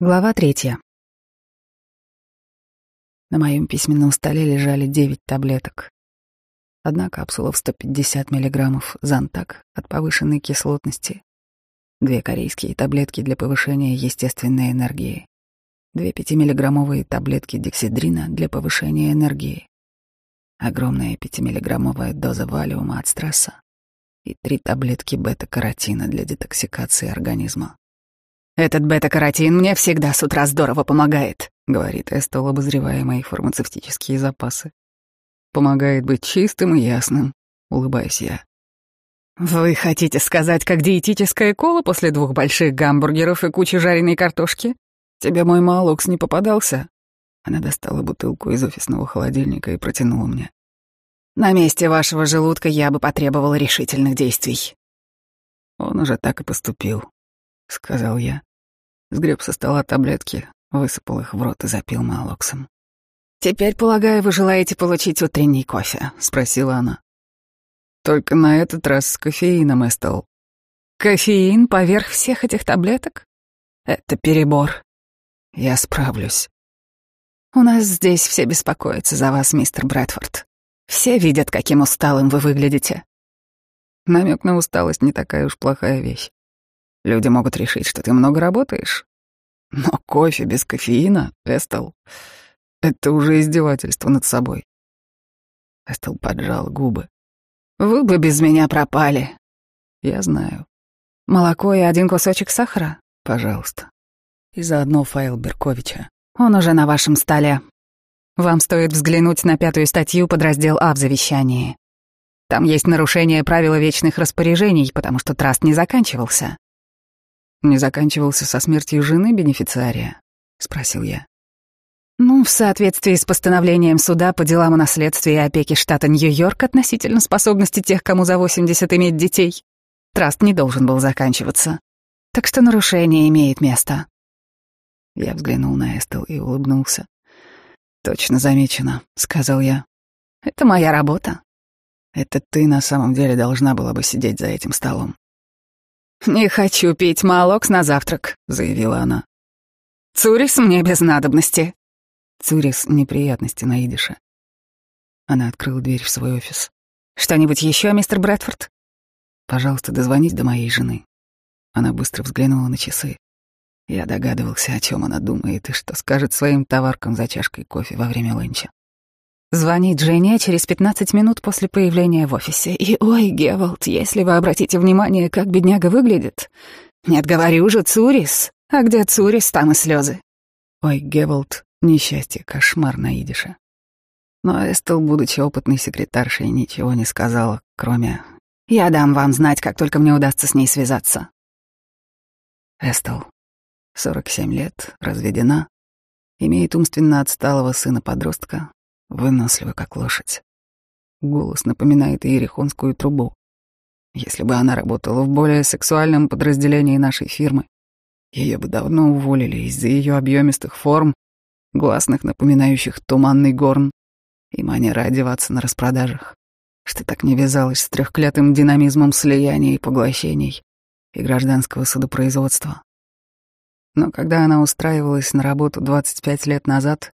Глава третья. На моем письменном столе лежали девять таблеток. Одна капсула в 150 миллиграммов Зантак от повышенной кислотности, две корейские таблетки для повышения естественной энергии, две пятимиллиграммовые таблетки дексидрина для повышения энергии, огромная пятимиллиграммовая доза валиума от стресса и три таблетки бета-каротина для детоксикации организма. «Этот бета-каротин мне всегда с утра здорово помогает», — говорит Эстол, обозревая мои фармацевтические запасы. «Помогает быть чистым и ясным», — улыбаюсь я. «Вы хотите сказать, как диетическая кола после двух больших гамбургеров и кучи жареной картошки? Тебе мой малокс не попадался?» Она достала бутылку из офисного холодильника и протянула мне. «На месте вашего желудка я бы потребовала решительных действий». Он уже так и поступил, — сказал я. Сгреб со стола таблетки, высыпал их в рот и запил малоксом. «Теперь, полагаю, вы желаете получить утренний кофе?» — спросила она. «Только на этот раз с кофеином, Эстел». «Кофеин поверх всех этих таблеток? Это перебор. Я справлюсь». «У нас здесь все беспокоятся за вас, мистер Брэдфорд. Все видят, каким усталым вы выглядите». Намек на усталость не такая уж плохая вещь. Люди могут решить, что ты много работаешь. Но кофе без кофеина, Эстел, это уже издевательство над собой. Эстел поджал губы. Вы бы без меня пропали. Я знаю. Молоко и один кусочек сахара? Пожалуйста. И заодно файл Берковича. Он уже на вашем столе. Вам стоит взглянуть на пятую статью под раздел А в завещании. Там есть нарушение правила вечных распоряжений, потому что траст не заканчивался. Не заканчивался со смертью жены бенефициария? Спросил я. Ну, в соответствии с постановлением суда по делам о наследстве и опеке штата Нью-Йорк относительно способности тех, кому за 80 иметь детей, траст не должен был заканчиваться. Так что нарушение имеет место. Я взглянул на Эстел и улыбнулся. «Точно замечено», — сказал я. «Это моя работа». «Это ты на самом деле должна была бы сидеть за этим столом». «Не хочу пить молок на завтрак», — заявила она. «Цурис мне без надобности». «Цурис — неприятности на идише». Она открыла дверь в свой офис. «Что-нибудь еще, мистер Брэдфорд?» «Пожалуйста, дозвонись до моей жены». Она быстро взглянула на часы. Я догадывался, о чем она думает и что скажет своим товаркам за чашкой кофе во время ленча. Звонит Жене через 15 минут после появления в офисе. И, ой, Гевалд, если вы обратите внимание, как бедняга выглядит. Нет, говорю же, Цурис. А где Цурис, там и слезы. Ой, Гевалд, несчастье, кошмар на идише. Но Эстел, будучи опытной секретаршей, ничего не сказала, кроме «Я дам вам знать, как только мне удастся с ней связаться». Эстел, 47 лет, разведена, имеет умственно отсталого сына-подростка, Выносливо, как лошадь. Голос напоминает иерихонскую трубу. Если бы она работала в более сексуальном подразделении нашей фирмы, ее бы давно уволили из-за ее объемистых форм, гласных, напоминающих туманный горн, и манера одеваться на распродажах, что так не вязалось с трехклятым динамизмом слияний и поглощений и гражданского судопроизводства. Но когда она устраивалась на работу 25 лет назад,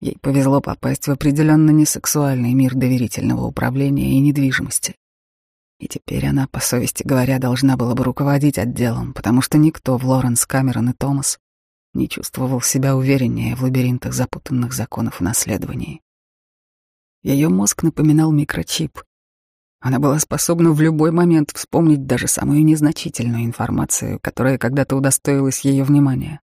Ей повезло попасть в определенно несексуальный мир доверительного управления и недвижимости. И теперь она, по совести говоря, должна была бы руководить отделом, потому что никто в Лоренс, Камерон и Томас не чувствовал себя увереннее в лабиринтах запутанных законов о наследовании. Ее мозг напоминал микрочип. Она была способна в любой момент вспомнить даже самую незначительную информацию, которая когда-то удостоилась ее внимания.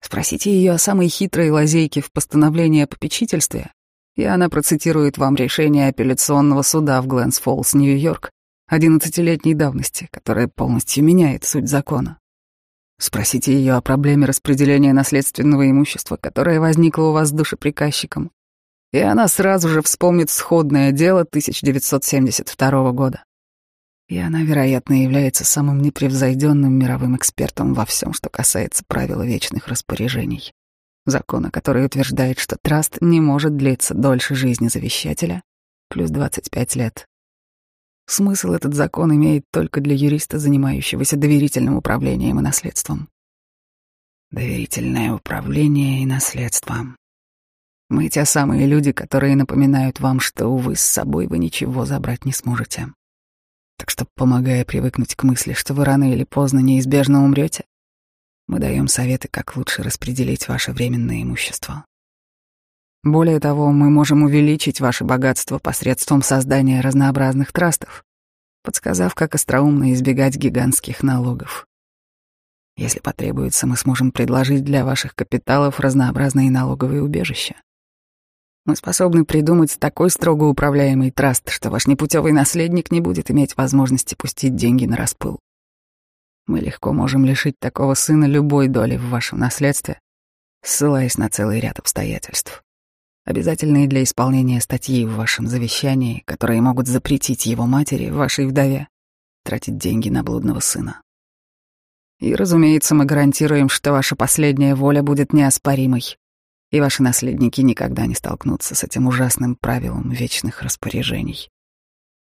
Спросите ее о самой хитрой лазейке в постановлении о попечительстве, и она процитирует вам решение апелляционного суда в Гленс-Фоллс, Нью-Йорк, одиннадцатилетней давности, которое полностью меняет суть закона. Спросите ее о проблеме распределения наследственного имущества, которое возникло у вас с душеприказчиком, и она сразу же вспомнит сходное дело 1972 года. И она, вероятно, является самым непревзойденным мировым экспертом во всем, что касается правила вечных распоряжений. Закона, который утверждает, что траст не может длиться дольше жизни завещателя, плюс 25 лет. Смысл этот закон имеет только для юриста, занимающегося доверительным управлением и наследством. доверительное управление и наследство. Мы те самые люди, которые напоминают вам, что, увы, с собой вы ничего забрать не сможете. Так что, помогая привыкнуть к мысли, что вы рано или поздно неизбежно умрете, мы даем советы, как лучше распределить ваше временное имущество. Более того, мы можем увеличить ваше богатство посредством создания разнообразных трастов, подсказав, как остроумно избегать гигантских налогов. Если потребуется, мы сможем предложить для ваших капиталов разнообразные налоговые убежища. Мы способны придумать такой строго управляемый траст, что ваш непутевый наследник не будет иметь возможности пустить деньги на распыл. Мы легко можем лишить такого сына любой доли в вашем наследстве, ссылаясь на целый ряд обстоятельств, обязательные для исполнения статьи в вашем завещании, которые могут запретить его матери, вашей вдове, тратить деньги на блудного сына. И, разумеется, мы гарантируем, что ваша последняя воля будет неоспоримой, и ваши наследники никогда не столкнутся с этим ужасным правилом вечных распоряжений.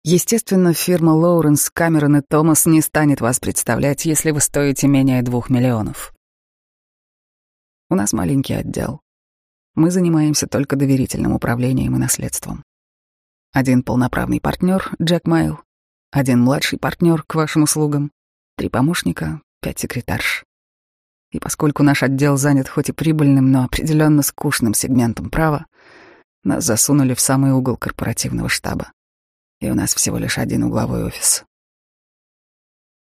Естественно, фирма Лоуренс, Камерон и Томас не станет вас представлять, если вы стоите менее двух миллионов. У нас маленький отдел. Мы занимаемся только доверительным управлением и наследством. Один полноправный партнер, Джек Майл, один младший партнер к вашим услугам, три помощника, пять секретарш. И поскольку наш отдел занят хоть и прибыльным, но определенно скучным сегментом права, нас засунули в самый угол корпоративного штаба. И у нас всего лишь один угловой офис.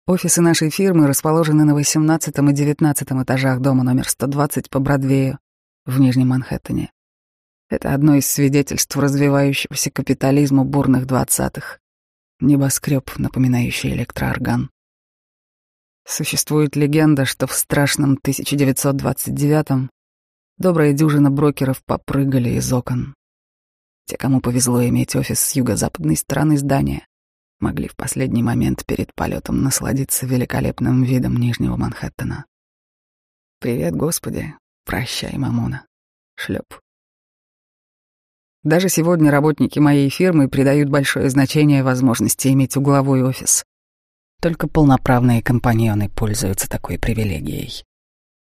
Офисы нашей фирмы расположены на 18 и 19 этажах дома номер 120 по Бродвею в Нижнем Манхэттене. Это одно из свидетельств развивающегося капитализма бурных двадцатых. Небоскреб, напоминающий электроорган. Существует легенда, что в страшном 1929-м добрая дюжина брокеров попрыгали из окон. Те, кому повезло иметь офис с юго-западной стороны здания, могли в последний момент перед полетом насладиться великолепным видом Нижнего Манхэттена. Привет, Господи, прощай, мамона. Шлеп. Даже сегодня работники моей фирмы придают большое значение возможности иметь угловой офис. Только полноправные компаньоны пользуются такой привилегией.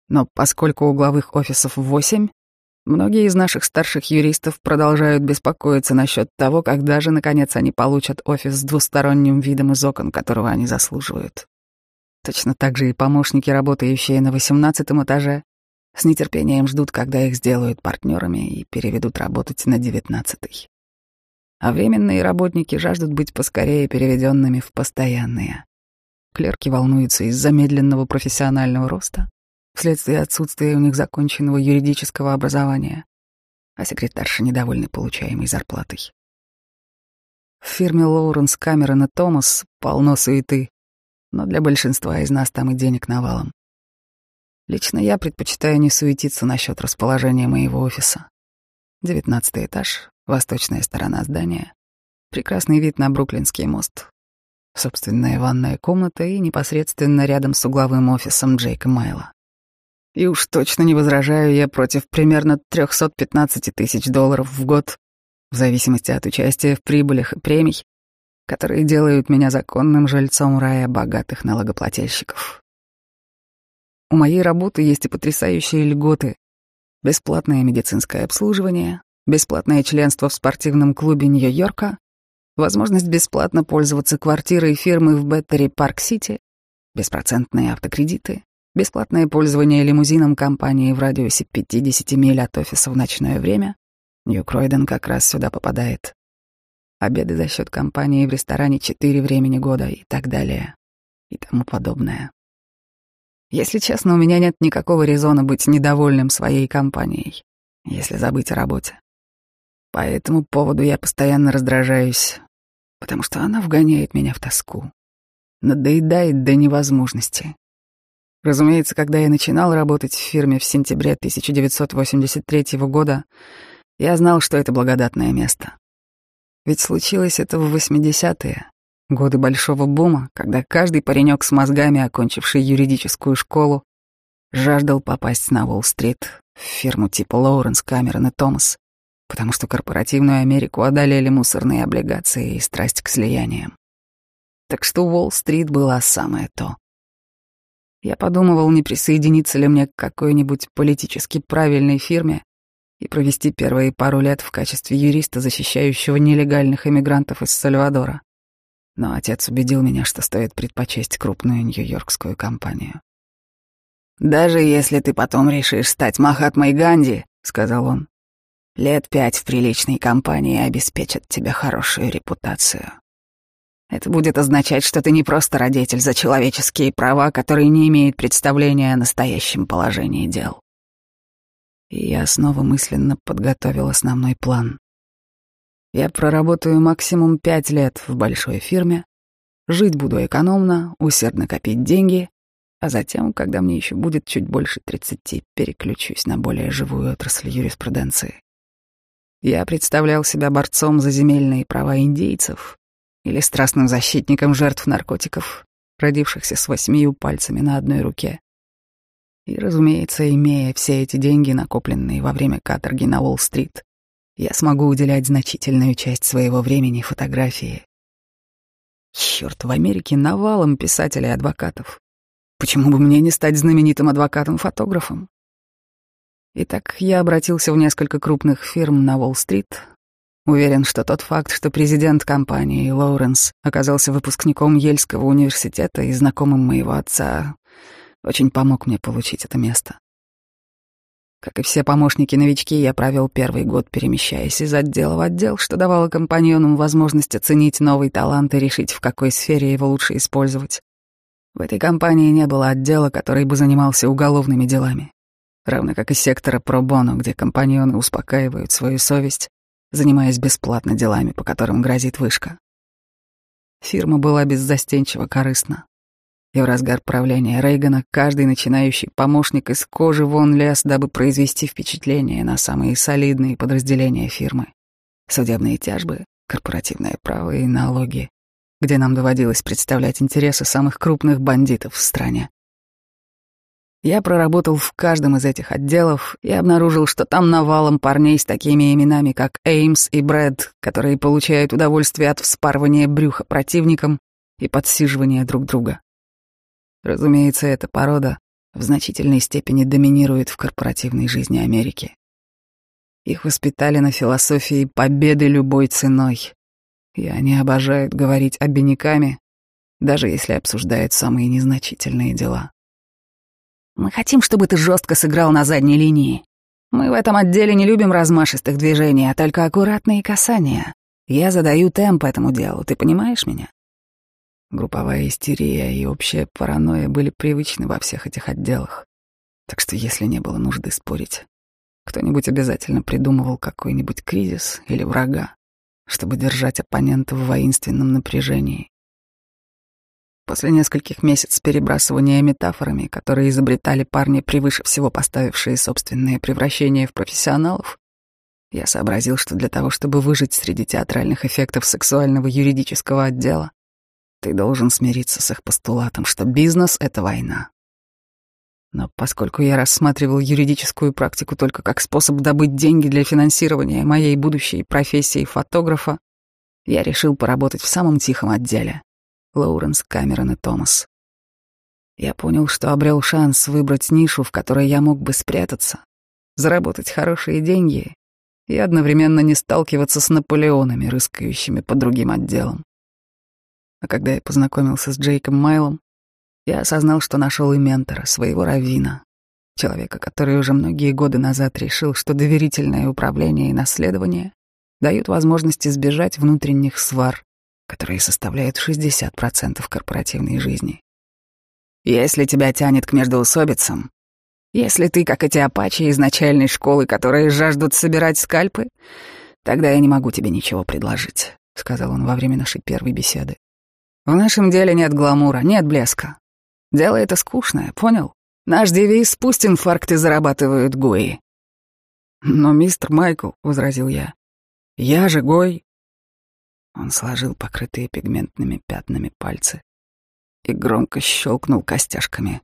Но поскольку угловых офисов восемь, многие из наших старших юристов продолжают беспокоиться насчет того, когда же, наконец, они получат офис с двусторонним видом из окон, которого они заслуживают. Точно так же и помощники, работающие на восемнадцатом этаже, с нетерпением ждут, когда их сделают партнерами и переведут работать на девятнадцатый. А временные работники жаждут быть поскорее переведенными в постоянные. Клерки волнуются из-за медленного профессионального роста, вследствие отсутствия у них законченного юридического образования, а секретарши недовольны получаемой зарплатой. В фирме Лоуренс Камерон и Томас полно суеты, но для большинства из нас там и денег навалом. Лично я предпочитаю не суетиться насчет расположения моего офиса. Девятнадцатый этаж, восточная сторона здания, прекрасный вид на Бруклинский мост, собственная ванная комната и непосредственно рядом с угловым офисом Джейка Майла. И уж точно не возражаю я против примерно 315 тысяч долларов в год, в зависимости от участия в прибылях и премий, которые делают меня законным жильцом рая богатых налогоплательщиков. У моей работы есть и потрясающие льготы. Бесплатное медицинское обслуживание, бесплатное членство в спортивном клубе Нью-Йорка, возможность бесплатно пользоваться квартирой фирмы в Беттери Парк-Сити, беспроцентные автокредиты, бесплатное пользование лимузином компании в радиусе 50 миль от офиса в ночное время. Нью-Кройден как раз сюда попадает. Обеды за счет компании в ресторане четыре времени года и так далее. И тому подобное. Если честно, у меня нет никакого резона быть недовольным своей компанией, если забыть о работе. По этому поводу я постоянно раздражаюсь, потому что она вгоняет меня в тоску, надоедает до невозможности. Разумеется, когда я начинал работать в фирме в сентябре 1983 года, я знал, что это благодатное место. Ведь случилось это в 80-е, годы большого бума, когда каждый паренек с мозгами, окончивший юридическую школу, жаждал попасть на Уолл-стрит, в фирму типа Лоуренс, Камерон и Томас, потому что корпоративную Америку одолели мусорные облигации и страсть к слияниям. Так что Уолл-стрит была самое то. Я подумывал, не присоединиться ли мне к какой-нибудь политически правильной фирме и провести первые пару лет в качестве юриста, защищающего нелегальных иммигрантов из Сальвадора. Но отец убедил меня, что стоит предпочесть крупную нью-йоркскую компанию. «Даже если ты потом решишь стать Махатмой Ганди», — сказал он, — «лет пять в приличной компании обеспечат тебе хорошую репутацию. Это будет означать, что ты не просто родитель за человеческие права, который не имеет представления о настоящем положении дел». И я снова мысленно подготовил основной план. Я проработаю максимум пять лет в большой фирме, жить буду экономно, усердно копить деньги, а затем, когда мне еще будет чуть больше тридцати, переключусь на более живую отрасль юриспруденции. Я представлял себя борцом за земельные права индейцев или страстным защитником жертв наркотиков, родившихся с восьмию пальцами на одной руке. И, разумеется, имея все эти деньги, накопленные во время каторги на Уолл-стрит, я смогу уделять значительную часть своего времени фотографии. Черт, в Америке навалом писателей и адвокатов. Почему бы мне не стать знаменитым адвокатом-фотографом? Итак, я обратился в несколько крупных фирм на Уолл-стрит. Уверен, что тот факт, что президент компании Лоуренс оказался выпускником Ельского университета и знакомым моего отца, очень помог мне получить это место. Как и все помощники-новички, я провел первый год, перемещаясь из отдела в отдел, что давало компаньонам возможность оценить новый талант и решить, в какой сфере его лучше использовать. В этой компании не было отдела, который бы занимался уголовными делами, равно как и сектора пробоно, где компаньоны успокаивают свою совесть, занимаясь бесплатно делами, по которым грозит вышка. Фирма была беззастенчиво корыстна. И в разгар правления Рейгана каждый начинающий помощник из кожи вон лез, дабы произвести впечатление на самые солидные подразделения фирмы. Судебные тяжбы, корпоративное право и налоги, где нам доводилось представлять интересы самых крупных бандитов в стране. Я проработал в каждом из этих отделов и обнаружил, что там навалом парней с такими именами, как Эймс и Брэд, которые получают удовольствие от вспарывания брюха противникам и подсиживания друг друга. Разумеется, эта порода в значительной степени доминирует в корпоративной жизни Америки. Их воспитали на философии победы любой ценой, и они обожают говорить обиняками, даже если обсуждают самые незначительные дела. Мы хотим, чтобы ты жестко сыграл на задней линии. Мы в этом отделе не любим размашистых движений, а только аккуратные касания. Я задаю темп этому делу, ты понимаешь меня? Групповая истерия и общая паранойя были привычны во всех этих отделах. Так что если не было нужды спорить, кто-нибудь обязательно придумывал какой-нибудь кризис или врага, чтобы держать оппонента в воинственном напряжении. После нескольких месяцев перебрасывания метафорами, которые изобретали парни, превыше всего поставившие собственные превращения в профессионалов, я сообразил, что для того, чтобы выжить среди театральных эффектов сексуального юридического отдела, ты должен смириться с их постулатом, что бизнес — это война. Но поскольку я рассматривал юридическую практику только как способ добыть деньги для финансирования моей будущей профессии фотографа, я решил поработать в самом тихом отделе — Лоуренс, Камерон и Томас. Я понял, что обрел шанс выбрать нишу, в которой я мог бы спрятаться, заработать хорошие деньги и одновременно не сталкиваться с Наполеонами, рыскающими по другим отделам. А когда я познакомился с Джейком Майлом, я осознал, что нашел и ментора, своего раввина, человека, который уже многие годы назад решил, что доверительное управление и наследование дают возможность избежать внутренних свар, которые составляют 60% корпоративной жизни. Если тебя тянет к междоусобицам, если ты, как эти апачи из начальной школы, которые жаждут собирать скальпы, тогда я не могу тебе ничего предложить», — сказал он во время нашей первой беседы. В нашем деле нет гламура, нет блеска. Дело это скучное, понял? Наш девиз «Пусть инфаркты зарабатывают гои». «Но, мистер Майкл», — возразил я, — «я же гой». Он сложил покрытые пигментными пятнами пальцы и громко щелкнул костяшками.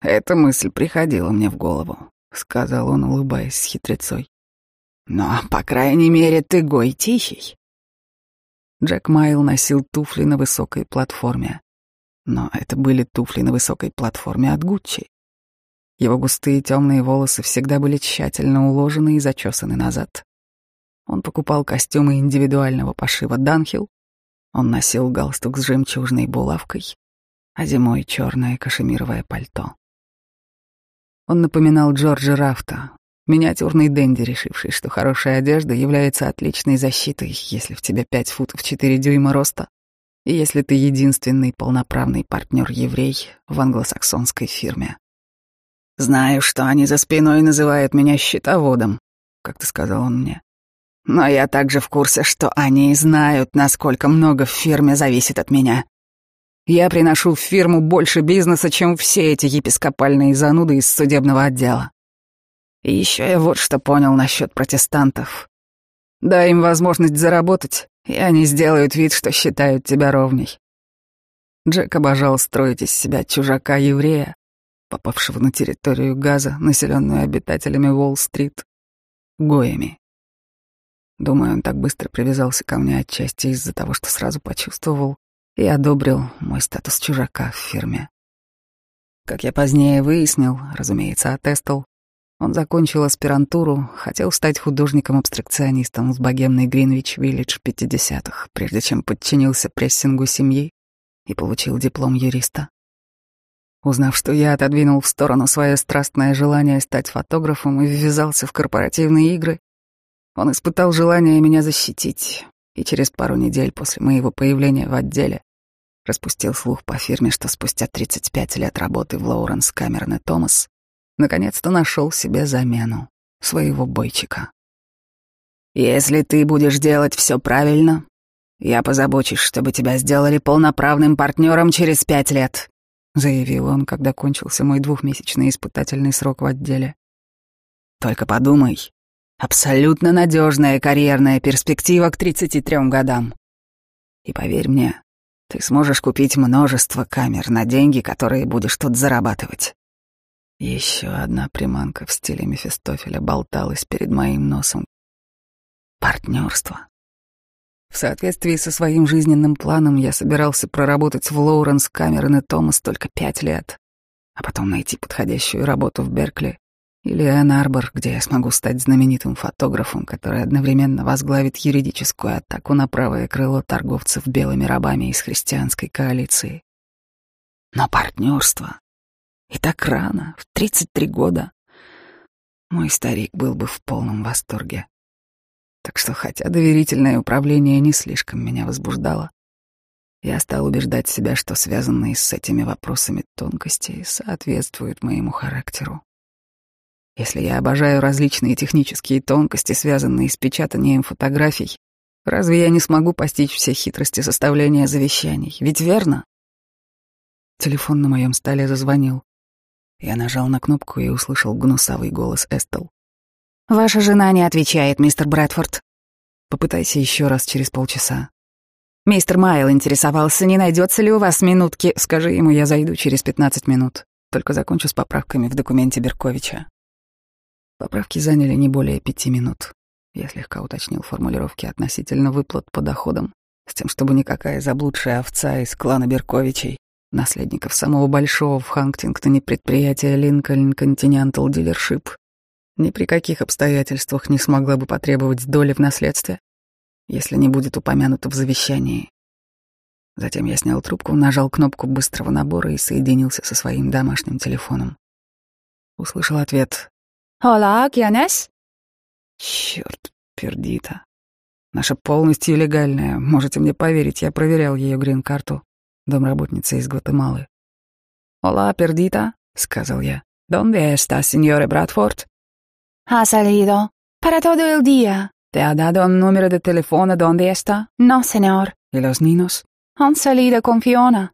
«Эта мысль приходила мне в голову», — сказал он, улыбаясь с хитрецой. «Но, по крайней мере, ты гой тихий. Джек Майл носил туфли на высокой платформе. но это были туфли на высокой платформе от Гуччи. Его густые темные волосы всегда были тщательно уложены и зачесаны назад. Он покупал костюмы индивидуального пошива Данхил, он носил галстук с жемчужной булавкой, а зимой черное кашемировое пальто. Он напоминал Джорджа Рафта, миниатюрный денди, решивший, что хорошая одежда является отличной защитой, если в тебе пять футов четыре дюйма роста, и если ты единственный полноправный партнер-еврей в англосаксонской фирме. «Знаю, что они за спиной называют меня счетоводом», — как-то сказал он мне. «Но я также в курсе, что они знают, насколько много в фирме зависит от меня. Я приношу в фирму больше бизнеса, чем все эти епископальные зануды из судебного отдела. И еще я вот что понял насчет протестантов. Дай им возможность заработать, и они сделают вид, что считают тебя ровней. Джек обожал строить из себя чужака-еврея, попавшего на территорию Газа, населенную обитателями Уолл-стрит, гоями. Думаю, он так быстро привязался ко мне отчасти из-за того, что сразу почувствовал и одобрил мой статус чужака в фирме. Как я позднее выяснил, разумеется, отестал, он закончил аспирантуру, хотел стать художником-абстракционистом с богемной Гринвич-Виллидж 50-х, прежде чем подчинился прессингу семьи и получил диплом юриста. Узнав, что я отодвинул в сторону свое страстное желание стать фотографом и ввязался в корпоративные игры, он испытал желание меня защитить, и через пару недель после моего появления в отделе распустил слух по фирме, что спустя 35 лет работы в Лоуренс Камерон и Томас наконец-то нашел себе замену своего бойчика. «Если ты будешь делать все правильно, я позабочусь, чтобы тебя сделали полноправным партнером через пять лет», заявил он, когда кончился мой двухмесячный испытательный срок в отделе. «Только подумай, абсолютно надежная карьерная перспектива к 33 годам. И поверь мне, ты сможешь купить множество камер на деньги, которые будешь тут зарабатывать. Еще одна приманка в стиле Мефистофеля болталась перед моим носом. Партнерство. В соответствии со своим жизненным планом я собирался проработать в Лоуренс, Камерон и Томас только пять лет, а потом найти подходящую работу в Беркли или Энн-Арбор, где я смогу стать знаменитым фотографом, который одновременно возглавит юридическую атаку на правое крыло торговцев белыми рабами из христианской коалиции. Но партнерство и так рано, в 33 года. Мой старик был бы в полном восторге. Так что, хотя доверительное управление не слишком меня возбуждало, я стал убеждать себя, что связанные с этими вопросами тонкости соответствуют моему характеру. Если я обожаю различные технические тонкости, связанные с печатанием фотографий, разве я не смогу постичь все хитрости составления завещаний? Ведь верно? Телефон на моем столе зазвонил. Я нажал на кнопку и услышал гнусавый голос Эстел. «Ваша жена не отвечает, мистер Брэдфорд». «Попытайся еще раз через полчаса». «Мистер Майл интересовался, не найдется ли у вас минутки...» «Скажи ему, я зайду через пятнадцать минут. Только закончу с поправками в документе Берковича». Поправки заняли не более пяти минут. Я слегка уточнил формулировки относительно выплат по доходам, с тем, чтобы никакая заблудшая овца из клана Берковичей наследников самого большого в Хангтингтоне предприятия Lincoln Continental Dealership, ни при каких обстоятельствах не смогла бы потребовать доли в наследстве, если не будет упомянуто в завещании. Затем я снял трубку, нажал кнопку быстрого набора и соединился со своим домашним телефоном. Услышал ответ. «Hola, ¿quién es?» Черт, пердита. Наша полностью легальная. Можете мне поверить, я проверял ее грин-карту домработница из Гватемалы. «Hola, perdiта», — сказал я. «Dónde está, señor Братфорд?» «Ha salido. Para todo el día». «Te ha dado un número de teléfono dónde está?» «No, señor». «Y los niños?» «Han salido con Fiona».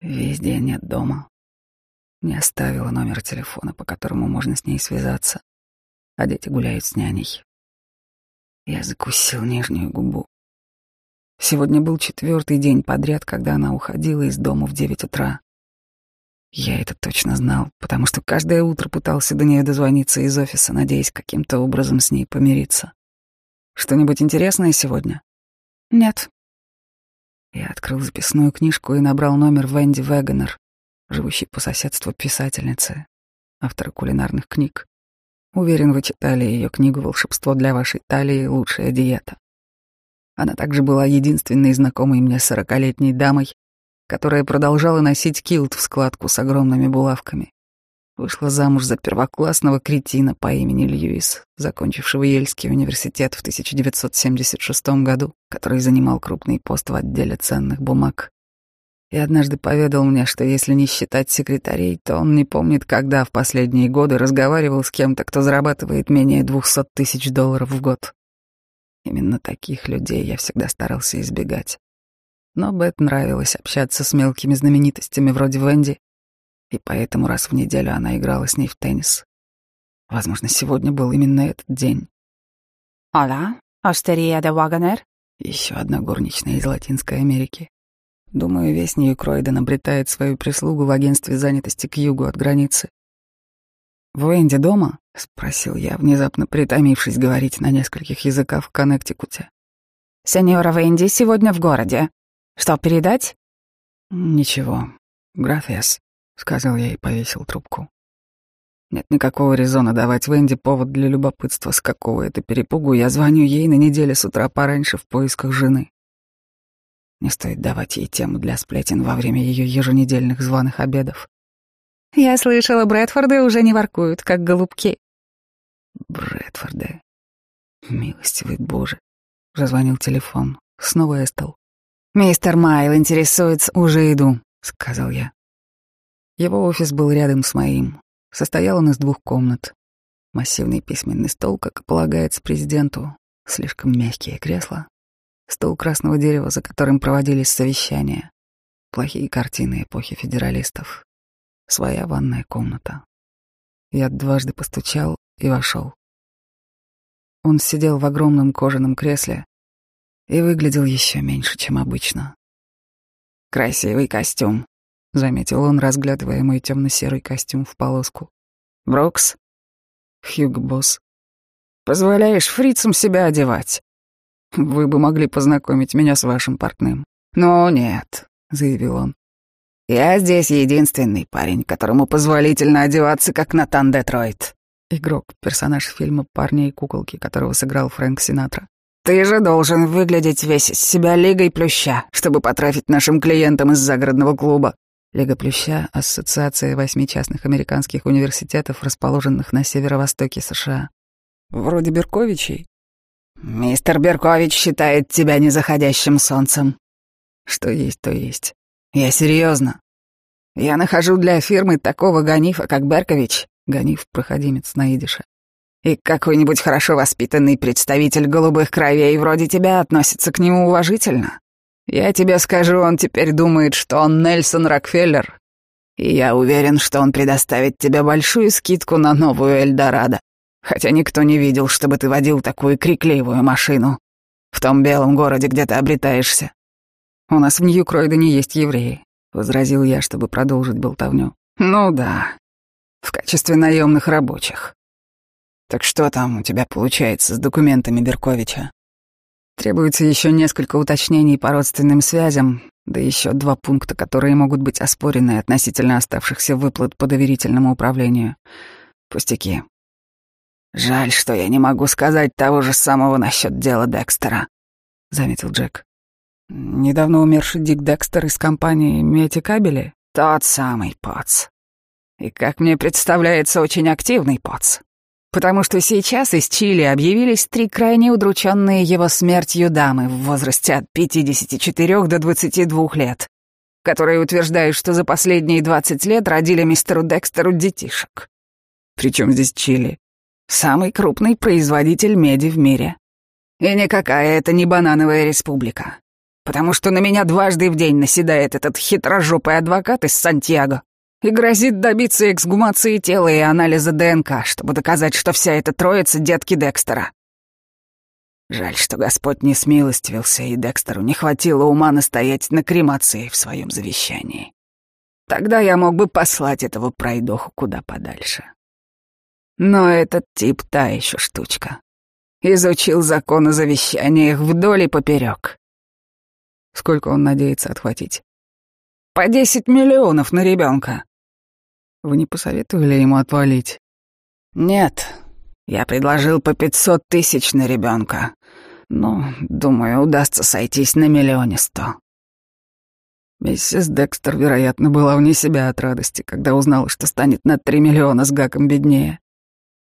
Везде нет дома. Не оставила номер телефона, по которому можно с ней связаться, а дети гуляют с няней. Я закусил нижнюю губу. Сегодня был четвертый день подряд, когда она уходила из дома в девять утра. Я это точно знал, потому что каждое утро пытался до нее дозвониться из офиса, надеясь каким-то образом с ней помириться. Что-нибудь интересное сегодня? Нет. Я открыл записную книжку и набрал номер Венди Вегенер, живущей по соседству писательницы, автора кулинарных книг. Уверен, вы читали ее книгу «Волшебство для вашей талии. Лучшая диета». Она также была единственной знакомой мне сорокалетней дамой, которая продолжала носить килт в складку с огромными булавками. Вышла замуж за первоклассного кретина по имени Льюис, закончившего Ельский университет в 1976 году, который занимал крупный пост в отделе ценных бумаг. И однажды поведал мне, что если не считать секретарей, то он не помнит, когда в последние годы разговаривал с кем-то, кто зарабатывает менее 200 тысяч долларов в год. Именно таких людей я всегда старался избегать. Но Бет нравилось общаться с мелкими знаменитостями вроде Венди, и поэтому раз в неделю она играла с ней в теннис. Возможно, сегодня был именно этот день. «Ола, Остерия де Вагонер?» Еще одна горничная из Латинской Америки. Думаю, весь Нью-Кройден обретает свою прислугу в агентстве занятости к югу от границы. «В Энди дома?» — спросил я, внезапно притомившись говорить на нескольких языках в Коннектикуте. «Сеньора Венди сегодня в городе. Что, передать?» «Ничего. Графиас». — сказал я и повесил трубку. Нет никакого резона давать Венди повод для любопытства, с какого это перепугу я звоню ей на неделе с утра пораньше в поисках жены. Не стоит давать ей тему для сплетен во время ее еженедельных званых обедов. Я слышала, Брэдфорды уже не воркуют, как голубки. Брэдфорды. Милостивый Боже. Зазвонил телефон. Снова Эстел. «Мистер Майл интересуется, уже иду», — сказал я. Его офис был рядом с моим. Состоял он из двух комнат. Массивный письменный стол, как и полагается президенту, слишком мягкие кресла, стол красного дерева, за которым проводились совещания, плохие картины эпохи федералистов, своя ванная комната. Я дважды постучал и вошел. Он сидел в огромном кожаном кресле и выглядел еще меньше, чем обычно. Красивый костюм, заметил он, разглядывая мой темно-серый костюм в полоску. Брокс? Хьюг Босс. Позволяешь фрицам себя одевать? Вы бы могли познакомить меня с вашим портным. Но нет, заявил он. Я здесь единственный парень, которому позволительно одеваться, как Натан Детройт. Игрок, персонаж фильма «Парни и куколки», которого сыграл Фрэнк Синатра. Ты же должен выглядеть весь из себя лигой плюща, чтобы потрафить нашим клиентам из загородного клуба. Лига Плюща — ассоциация восьми частных американских университетов, расположенных на северо-востоке США. Вроде Берковичей. «Мистер Беркович считает тебя незаходящим солнцем». «Что есть, то есть. Я серьезно. Я нахожу для фирмы такого Ганифа, как Беркович, Ганиф — проходимец на идише, и какой-нибудь хорошо воспитанный представитель голубых кровей вроде тебя относится к нему уважительно. Я тебе скажу, он теперь думает, что он Нельсон Рокфеллер. И я уверен, что он предоставит тебе большую скидку на новую Эльдорадо. Хотя никто не видел, чтобы ты водил такую крикливую машину. В том белом городе, где ты обретаешься. У нас в Нью-Кройдене есть евреи, возразил я, чтобы продолжить болтовню. Ну да, в качестве наемных рабочих. Так что там у тебя получается с документами Берковича? Требуется еще несколько уточнений по родственным связям, да еще два пункта, которые могут быть оспорены относительно оставшихся выплат по доверительному управлению. Пустяки. «Жаль, что я не могу сказать того же самого насчет дела Декстера», — заметил Джек. «Недавно умерший Дик Декстер из компании Мети Кабели?» «Тот самый Поц. И, как мне представляется, очень активный Поц потому что сейчас из Чили объявились три крайне удрученные его смертью дамы в возрасте от 54 до 22 лет, которые утверждают, что за последние 20 лет родили мистеру Декстеру детишек. Причем здесь Чили? Самый крупный производитель меди в мире. И никакая это не банановая республика. Потому что на меня дважды в день наседает этот хитрожопый адвокат из Сантьяго и грозит добиться эксгумации тела и анализа ДНК, чтобы доказать, что вся эта троица — детки Декстера. Жаль, что Господь не смилостивился, и Декстеру не хватило ума настоять на кремации в своем завещании. Тогда я мог бы послать этого пройдоху куда подальше. Но этот тип — та еще штучка. Изучил закон о завещаниях вдоль и поперек. Сколько он надеется отхватить? По десять миллионов на ребенка. Вы не посоветовали ему отвалить? Нет, я предложил по пятьсот тысяч на ребенка. Ну, думаю, удастся сойтись на миллионе сто. Миссис Декстер, вероятно, была вне себя от радости, когда узнала, что станет на три миллиона с гаком беднее.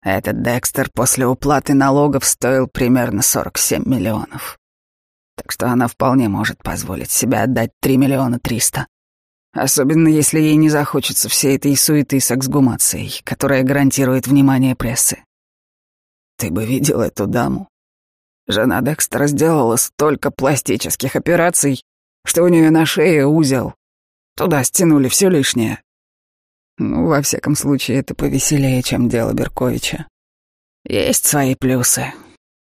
Этот Декстер после уплаты налогов стоил примерно 47 миллионов. Так что она вполне может позволить себе отдать 3 миллиона 300. Особенно если ей не захочется всей этой суеты с эксгумацией, которая гарантирует внимание прессы. Ты бы видел эту даму. Жена Декстера сделала столько пластических операций, что у нее на шее узел. Туда стянули все лишнее. Ну, во всяком случае, это повеселее, чем дело Берковича. Есть свои плюсы.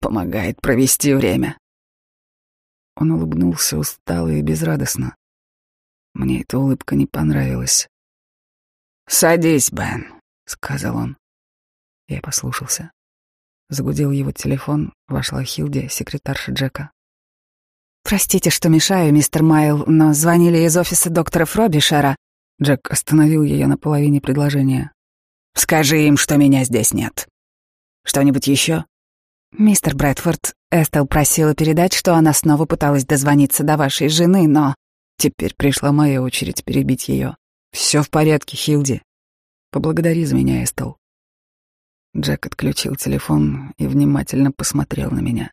Помогает провести время. Он улыбнулся устало и безрадостно. Мне эта улыбка не понравилась. «Садись, Бен», — сказал он. Я послушался. Загудел его телефон, вошла Хилди, секретарша Джека. «Простите, что мешаю, мистер Майл, но звонили из офиса доктора Фробишера. Джек остановил ее на половине предложения. «Скажи им, что меня здесь нет. Что-нибудь еще?» «Мистер Брэдфорд, Эстел просила передать, что она снова пыталась дозвониться до вашей жены, но...» Теперь пришла моя очередь перебить ее. Все в порядке, Хилди. Поблагодари за меня, Эстел. Джек отключил телефон и внимательно посмотрел на меня.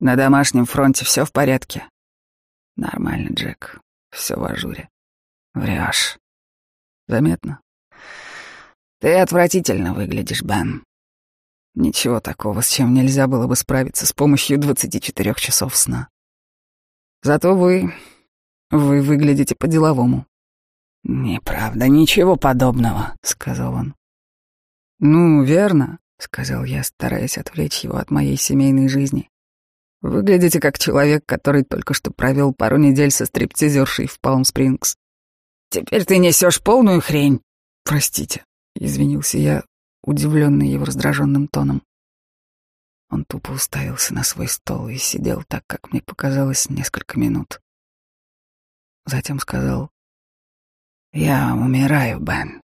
На домашнем фронте все в порядке? Нормально, Джек. Все в ажуре. Врешь. Заметно? Ты отвратительно выглядишь, Бен. Ничего такого, с чем нельзя было бы справиться с помощью 24 часов сна. Зато вы... вы выглядите по-деловому. «Неправда, ничего подобного», — сказал он. «Ну, верно», — сказал я, стараясь отвлечь его от моей семейной жизни. «Выглядите как человек, который только что провел пару недель со стриптизершей в Палм-Спрингс. Теперь ты несешь полную хрень. Простите, извинился я, удивленный его раздраженным тоном. Он тупо уставился на свой стол и сидел так, как мне показалось, несколько минут. Затем сказал: "Я умираю, Бен.